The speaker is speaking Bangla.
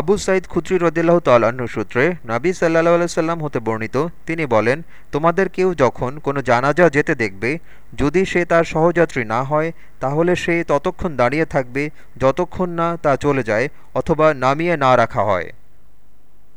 আবু সাইদ খুচরি রদিল্লাহ তাল্লাহ্ন সূত্রে নাবী সাল্লাহ সাল্লাম হতে বর্ণিত, তিনি বলেন, তোমাদের কেউ যখন কোনো জানাজা যেতে দেখবে, যদি সে তার সহযাত্রী না হয়, তাহলে সে ততক্ষণ দাঁড়িয়ে থাকবে, যতক্ষণ না তা চলে যায় অথবা নামিয়ে না রাখা হয়।